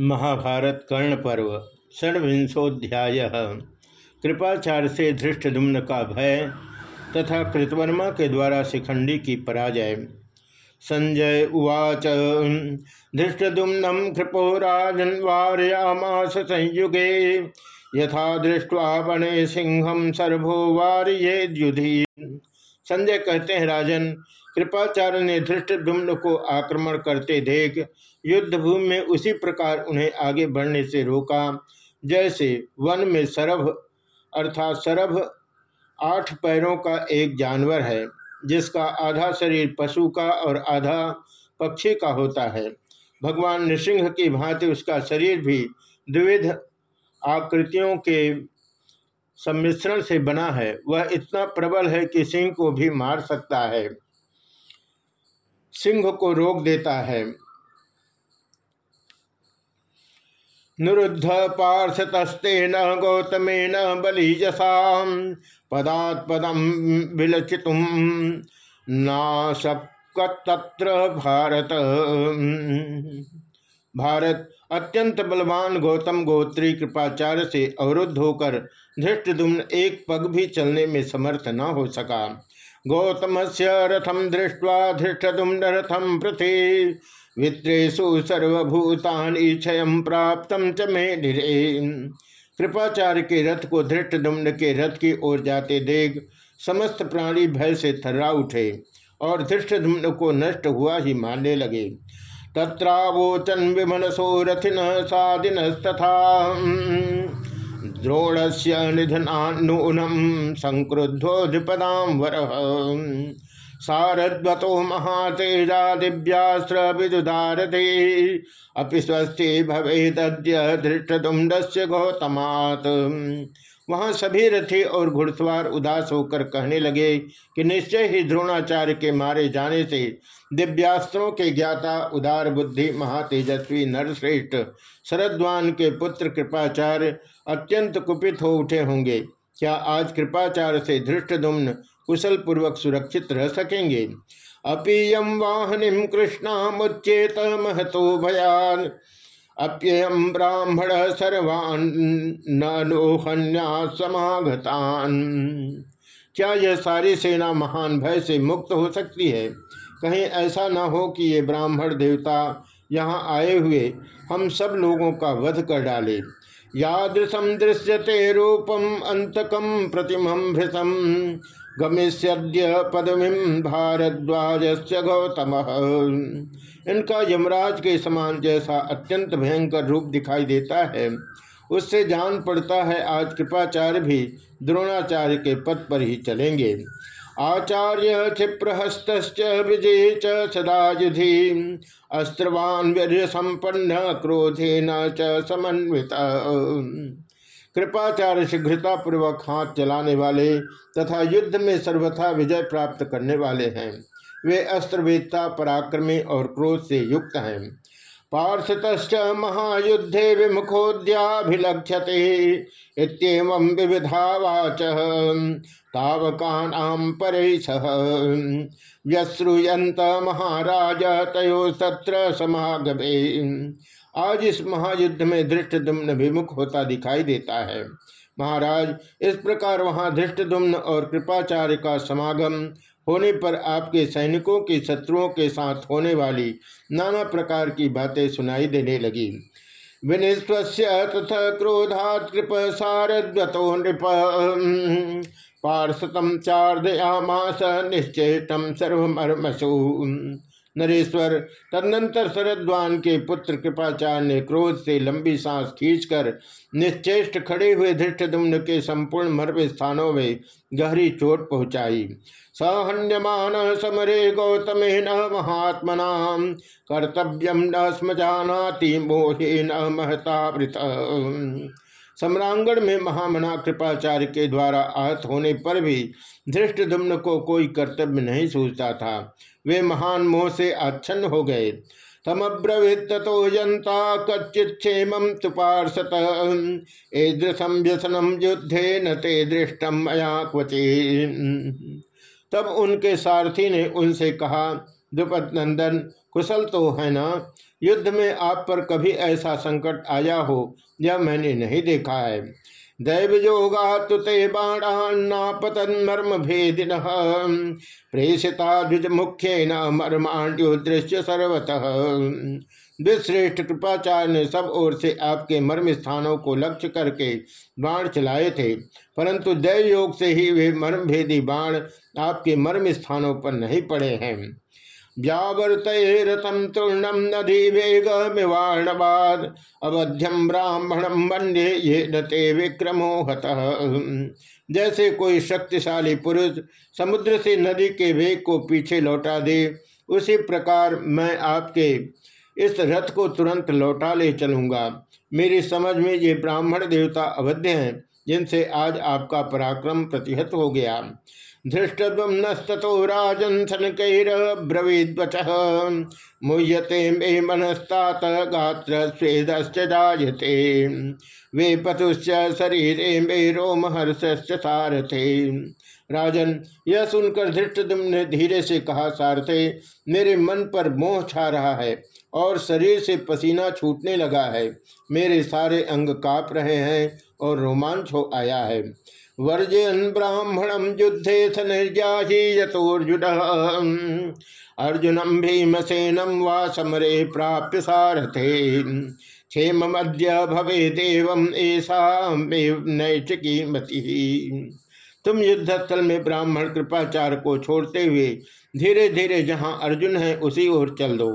महाभारत कर्ण पर्व, षड्विंशोध्याय। कृपाचार्य से धृष्टदुम्न का भय तथा कृतवर्मा के द्वारा शिखंडी की पराजय। संजय उवाच धृष्टदुम्नम कृपो राजन्वारयामास संयुगे, यथा दृष्ट्वा वने सिंहम सर्वो वार्युधि संजय कहते हैं, राजन कृपाचार्य ने धृष्ट दुम्न को आक्रमण करते देख युद्ध भूमि में उसी प्रकार उन्हें आगे बढ़ने से रोका। जैसे वन में सरभ, अर्थात सरभ आठ पैरों का एक जानवर है, जिसका आधा शरीर पशु का और आधा पक्षी का होता है। भगवान नृसिंह की भांति उसका शरीर भी द्विविध आकृतियों के सम्मिश्रण से बना है। वह इतना प्रबल है कि सिंह को भी मार सकता है। सिंह को रोक देता है। निरुद्ध पार्षतस्तेन गौतमेन बलिजसा पदात् पदम विलचितुम नाशक्तत्र भारत। भारत अत्यंत बलवान गौतम गोत्री कृपाचार्य से अवरुद्ध होकर धृष्टदुम्न एक पग भी चलने में समर्थ न हो सका। गौतम से रथम दृष्ट्वा धृष्टदुम्न रथम पृथ्वी वित्रेशु सर्वभूतानि क्षय प्राप्त च मे कृपाचार्य के रथ को धृष्ट दुम्न के रथ की ओर जाते देख समस्त प्राणी भय से थर्रा उठे और धृष्ट दुम्न को नष्ट हुआ ही मानने लगे। तत्रावोचन विमनसो रथिन सादिन तथा द्रोण से निधनान्नूनम संक्रुद्धोधिपदाम वर सारद्वतो महातेजा दिव्यास्त्र विदुदारथे अपि स्वस्थ भवे तद्य धृष्टुंड गौतमात्। वहाँ सभी रथी और घुड़सवार उदास होकर कहने लगे कि निश्चय ही द्रोणाचार्य के मारे जाने से दिव्यास्त्रों के ज्ञाता, उदार बुद्धि, महातेजस्वी, नरश्रेष्ठ, शरद्वान के पुत्र कृपाचार्य अत्यंत कुपित हो उठे होंगे। क्या आज कृपाचार्य से धृष्टदुम्न कुशल पूर्वक सुरक्षित रह सकेंगे? अपीयम वाहनिम कृष्णामुच्चेत महतो भयान। अप्ययम ब्राह्मण सर्वान नोहन्या समागतान क्या यह सारी सेना महान भय से मुक्त हो सकती है? कहीं ऐसा न हो कि ये ब्राह्मण देवता यहाँ आए हुए हम सब लोगों का वध कर डाले। यादृशम दृश्यते रूपम अंतकम प्रतिमं भृतम गमिष्यद्य पदमीम भारद्वाज गौतम। इनका यमराज के समान जैसा अत्यंत भयंकर रूप दिखाई देता है। उससे जान पड़ता है, आज कृपाचार्य भी द्रोणाचार्य के पद पर ही चलेंगे। आचार्य क्षिप्रहस्त विजय च सदा युधि अस्त्रवान वीर संपन्न क्रोधे न समन्वित। कृपाचार्य शीघ्रता पूर्वक हाथ चलाने वाले तथा युद्ध में सर्वथा विजय प्राप्त करने वाले हैं। वे अस्त्रवेदता, पराक्रमी और क्रोध से युक्त हैं। पार्षत महायुद्धे विमुखोद्याभिलक्ष्यते इतम विविधावाच तावकानाम सह व्यश्रूयंत महाराज तयो सत्र समागमे। आज इस महायुद्ध में धृष्टदुम्न विमुख होता दिखाई देता है। महाराज, इस प्रकार वहाँ धृष्टदुम्न और कृपाचार्य का समागम होने पर आपके सैनिकों के शत्रुओं के साथ होने वाली नाना प्रकार की बातें सुनाई देने लगी। तथा क्रोधात कृप सारद्वतो नृप। पार्षतम चार्दयामास निश्चेतम सर्वमर्मसु। नरेश्वर, तदनंतर शरद्वान के पुत्र कृपाचार्य ने क्रोध से लंबी सांस खींचकर निश्चेष्ट खड़े हुए धृष्टदुम्न के संपूर्ण मर्म स्थानों में गहरी चोट पहुंचाई। सहन्यमान समरे गौतमे न महात्मना कर्तव्यम न स्म मोहे न महतावृत सम्रांगण में महामना कृपाचार्य के द्वारा आहत होने पर भी धृष्ट दुम्न को कोई कर्तव्य नहीं सूझता था। वे महान मोह से आच्छन्न हो गए। तमब्रवीत तो जनता कच्चिक्षेम ईदृशम व्यसनम युद्धे न ते दृष्टम तब उनके सारथी ने उनसे कहा द्रुपद नंदन कुशल तो है ना? युद्ध में आप पर कभी ऐसा संकट आया हो यह मैंने नहीं देखा है। दैव योगा तुते बाणापतन मर्म भेदिन प्रेषिता द्विज मुख्य न मर्माण्यो दृश्य सर्वतः। विश्रेष्ठ कृपाचार्य ने सब ओर से आपके मर्म स्थानों को लक्ष्य करके बाण चलाए थे, परंतु दैव योग से ही वे मर्म भेदी बाण आपके मर्म स्थानों पर नहीं पड़े हैं। तूर्णम नदी वेग मिवाणवाद अवध्यम ब्राह्मणम वंदे ये नते विक्रमो हतः। जैसे कोई शक्तिशाली पुरुष समुद्र से नदी के वेग को पीछे लौटा दे, उसी प्रकार मैं आपके इस रथ को तुरंत लौटा ले चलूँगा। मेरी समझ में ये ब्राह्मण देवता अवध्य हैं, जिनसे आज आपका पराक्रम प्रतिहत हो गया। धृष्टुम्नस्तो राजन सनकैरब्रवीद्वच। मुह्यते मे मनस्तात गात्र स्वेदश्च जायते। वे पतुश्च शरीर मे रोम रोमहर्षश्च सारथे। राजन, यह सुनकर धृष्टदुम ने धीरे से कहा, सारथे, मेरे मन पर मोह छा रहा है और शरीर से पसीना छूटने लगा है। मेरे सारे अंग काप रहे हैं और रोमांच हो आया है। वर्जयन ब्राह्मणम युद्धे स निर्जाही यथोर्जुन अर्जुनम भीमसेनम वा समरे प्राप्य सारथे। क्षेम मध्य भवे देवम ऐसा नैचिकी मति। तुम युद्धस्थल में ब्राह्मण कृपाचार को छोड़ते हुए धीरे धीरे जहाँ अर्जुन है, उसी ओर चल दो।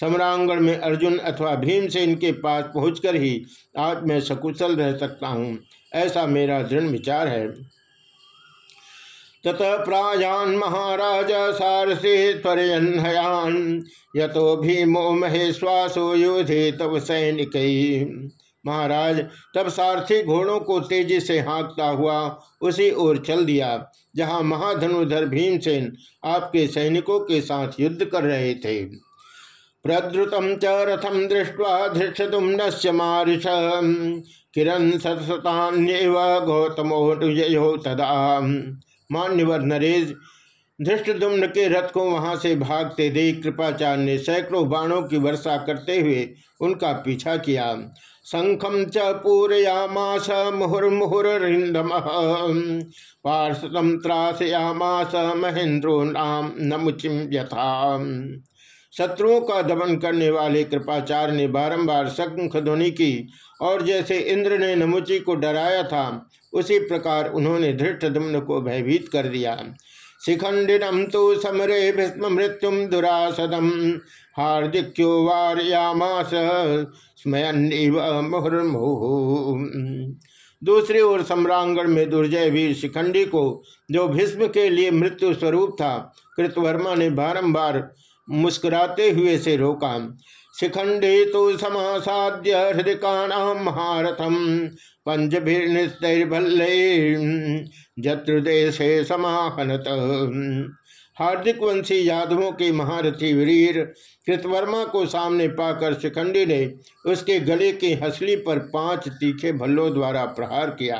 सम्रांगण में अर्जुन अथवा भीम से इनके पास पहुंचकर ही आज मैं सकुशल रह सकता हूँ, ऐसा मेरा दृढ़ विचार है। तत प्राजान महाराज सारसे त्वरयन यतो भीमो महेश्वासो योधे तब सैनिक। महाराज, तब सारथी घोड़ों को तेज़ी से हाँकता हुआ उसी ओर चल दिया, जहाँ महाधनुधर भीमसेन आपके सैनिकों के साथ युद्ध कर रहे थे। प्रद्रुतम च रथम दृष्टवा धृषतुम नश्य मारिष। किरण सतसतान्यव गौतमो तदा। मान्यवर नरेश धृष्टुम्न के रथ को वहाँ से भागते देख कृपाचार्य ने सैकड़ों बाणों की वर्षा करते हुए उनका पीछा किया। शंखम च पूरयामास मुहुर्मुहुरिंदम पार्षदम त्रासयामास महेंद्रो नाम नमुचिम यथा शत्रुओं का दमन करने वाले कृपाचार्य ने बारंबार शंख ध्वनि की, और जैसे इंद्र ने नमुचि को डराया था, उसी प्रकार उन्होंने धृष्टदम्न को भयभीत कर दिया। शिखंडिनम तो समरे भीष्म मृत्युम दुरासदम। हार्दिक्यो वारयामास मुहुर्मुहु। दूसरी ओर सम्रांगण में दुर्जय वीर शिखंडी को, जो भीष्म के लिए मृत्यु स्वरूप था, कृतवर्मा ने बारंबार मुस्कुराते हुए से रोका। शिखंडे तो समासाद्य हृदय का नाम महारथम। पंचभिर्निस्तैर्भल्ले जत्रुदेशे समाहनत। हार्दिक वंशी यादवों के महारथी वीर कृतवर्मा को सामने पाकर शिखंडी ने उसके गले की हसली पर पाँच तीखे भल्लों द्वारा प्रहार किया।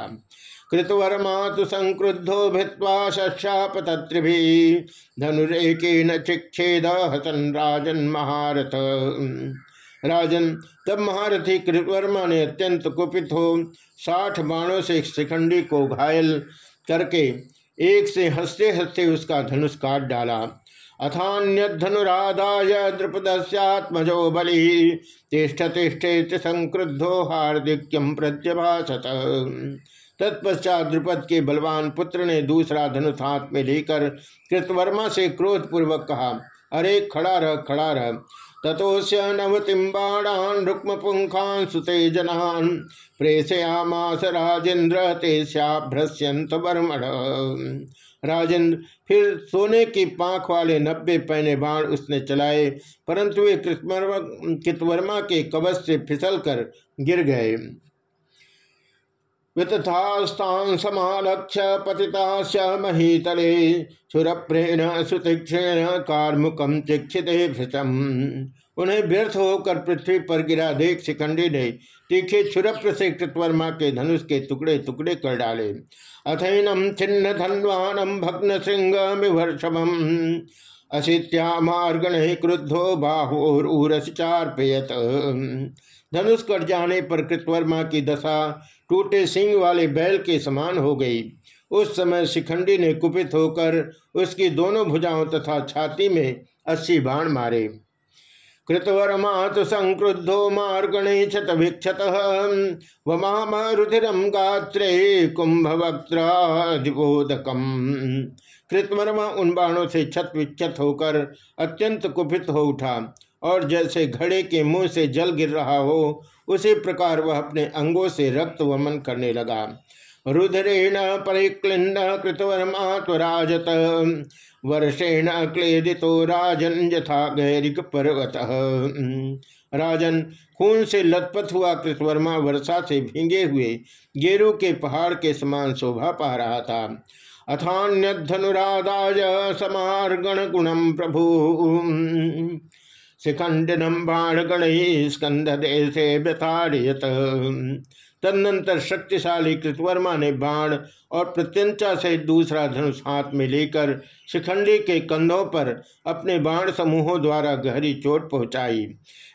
कृतवर्मा तो संक्रुद्धो भित्वा शशापतत्रि धनुरेक न चिक्षेद हसन राजन महारथ। राजन, तब महारथी कृतवर्मा ने अत्यंत कुपित हो, साठ बाणों से शिखंडी को घायल करके एक से हँसते हँसते उसका धनुष काट डाला। अथान्यधनुराधाय द्रुपदस्यात्मजो बलि तिष्ठ तिष्ठे संक्रुद्धो हार्दिक्यम प्रत्यभाषत तत्पश्चात द्रुपद के बलवान पुत्र ने दूसरा धनुष हाथ में लेकर कृतवर्मा से क्रोधपूर्वक कहा, अरे, खड़ा रह खड़ा रह। तथोस्य नवतिम बाणान रुक्म पुंखान सुतेजनान प्रेषयामास राजेंद्र तेस्याभ्रस्यंत वर्मण। राजेंद्र फिर सोने की पाख वाले नब्बे पहने बाण उसने चलाए, परंतु वे कृतवर्मा के कवच से फिसलकर गिर गए। वितथास्तान समालक्ष्य पतिताश महीतले सुरप्रेण सुतीक्षेण कार्मुकम चिक्षिते भृतम उन्हें व्यर्थ होकर पृथ्वी पर गिरा देख शिखंडी ने तीखे छुरप्र से कृतवर्मा के धनुष के टुकड़े टुकड़े कर डाले। अथैनम छिन्न धनवानम भग्न सिंह विभर्षम असित्या मार्गण क्रुद्धो बाहोरस चार्पयत। धनुष कट जाने पर कृतवर्मा की दशा टूटे सिंह वाले बैल के समान हो गई। उस समय शिखंडी ने कुपित होकर उसकी दोनों भुजाओं तथा छाती में अस्सी बाण मारे। कृतवर्मा तो संक्रुद्धो मार्गणे क्षत भिक्षत। वमाम रुधिरम गात्रे कुंभ कुंभवक्त्राधिबोधकम कृतवर्मा उन बाणों से छत विक्षत होकर अत्यंत कुपित हो उठा और जैसे घड़े के मुँह से जल गिर रहा हो, उसी प्रकार वह अपने अंगों से रक्त वमन करने लगा। रुद्रेण परिक्लिन्न कृतवर्मा त्वराजत, वर्षेण क्लेदितो राजन यथा गैरिक पर्वत। राजन, खून से लथपथ हुआ कृतवर्मा वर्षा से भींगे हुए गेरू के पहाड़ के समान शोभा पा रहा था। अथान्यधनुराधाय समार्गण गुणम प्रभु। शिखंडनम बाणगण स्कंद देशे व्यथाड़यत तदनंतर शक्तिशाली कृतवर्मा ने बाण और प्रत्यंचा से दूसरा धनुष हाथ में लेकर शिखंडी के कंधों पर अपने बाण समूहों द्वारा गहरी चोट पहुंचाई।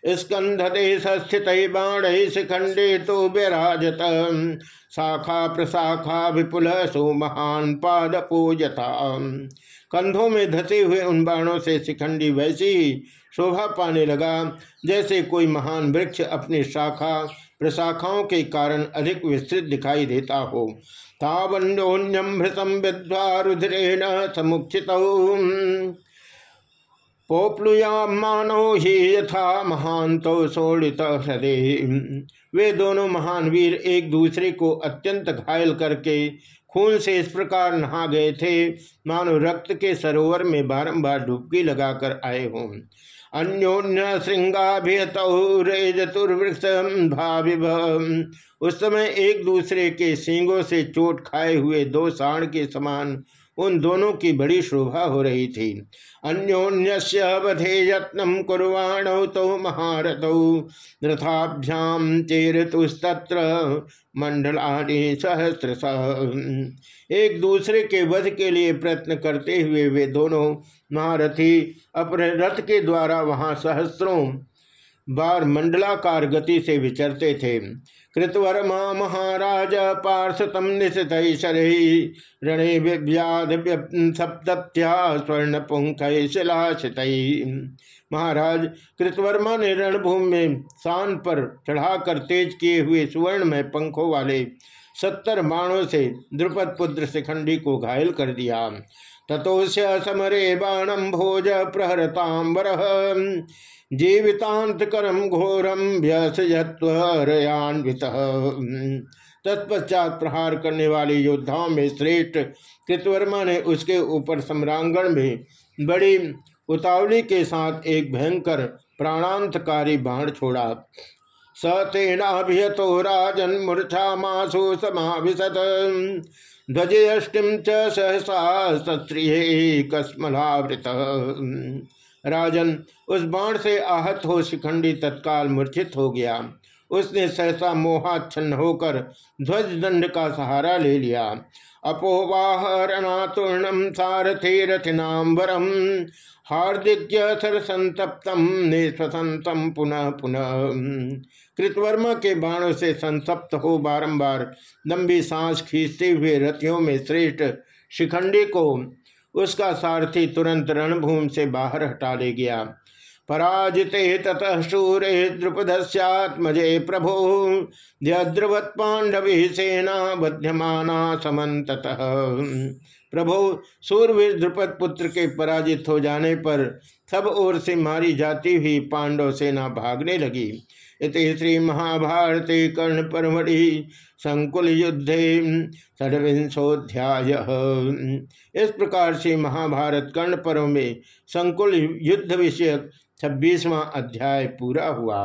स्कंध देश स्थित बाण शिखंडे तो विराजत। शाखा प्रशाखा विपुल सो महान पाद कंधों में धसे हुए उन बाणों से शिखंडी वैसी ही शोभा पाने लगा जैसे कोई महान वृक्ष अपनी शाखा प्रशाखाओं के कारण अधिक विस्तृत दिखाई देता हो। तावन्योन्यम भृतम विद्वा रुद्रेण समुचित पोप्लुया मानो ही यथा महान तो सोड़ित हृदय वे दोनों महान वीर एक दूसरे को अत्यंत घायल करके खून से इस प्रकार नहा गए थे। मानो रक्त के सरोवर में बारंबार डुबकी लगाकर आए हों। अन्योन्य श्रृंगाभितुर्वृक्ष भाविभ। उस समय एक दूसरे के सींगों से चोट खाए हुए दो साण के समान उन दोनों की बड़ी शोभा हो रही थी। अन्योन्यवधे यत्न कुर्वाण तो महारथौ। रथाभ्याम चेरतुस्तत्र मंडलानी सहस्र एक दूसरे के वध के लिए प्रयत्न करते हुए वे दोनों महारथी अपने रथ के द्वारा वहाँ सहस्रों बार मंडलाकार गति से विचरते थे। कृतवर्मा महाराज पार्षतम निशित रणे सप्त्या स्वर्ण पुंख शिलाशित। महाराज कृतवर्मा ने रणभूमि में शान पर चढ़ाकर तेज किए हुए सुवर्ण में पंखों वाले सत्तर बाणों से द्रुपद पुत्र शिखंडी को घायल कर दिया। तथोस्य समरे बाणम भोज प्रहरतांबर जीवितांत करम घोरम व्यसयत्वरयान्वित तत्पश्चात प्रहार करने वाले योद्धाओं में श्रेष्ठ कृतवर्मा ने उसके ऊपर सम्रांगण में बड़ी उतावली के साथ एक भयंकर प्राणांतकारी बाण छोड़ा। स तेनाभियतो राजन मूर्छा मासु समाभिशत ध्वजे अष्टिम च सहसा सत्रिय कस्मलावृत। राजन उस बाण से आहत हो शिखंडी तत्काल मूर्छित हो गया। उसने सहसा मोहाच्छन्न होकर ध्वज दंड का सहारा ले लिया। अपोवाहरणातुर्णम सारथे रथिनाम्बरम हार्दिक्य संतप्तम निस्वसंतम पुनः पुनः। कृतवर्मा के बाणों से संतप्त हो बारंबार लंबी सांस खींचते हुए रथियों में श्रेष्ठ शिखंडी को उसका सारथी तुरंत रणभूमि से बाहर हटा ले गया। पराजिते ततः शूरे द्रुपदस्यात्मजे प्रभो द्रवत पांडवी सेना बध्यमाना समत प्रभो सूर्यवीर द्रुपद पुत्र के पराजित हो जाने पर सब ओर से मारी जाती हुई पांडव सेना भागने लगी। इति श्री महाभारती कर्ण परमढ़ि संकुल युद्धे षडविंशोध्याय इस प्रकार से महाभारत कर्ण पर्व में संकुल युद्ध विषयक छब्बीसवां अध्याय पूरा हुआ।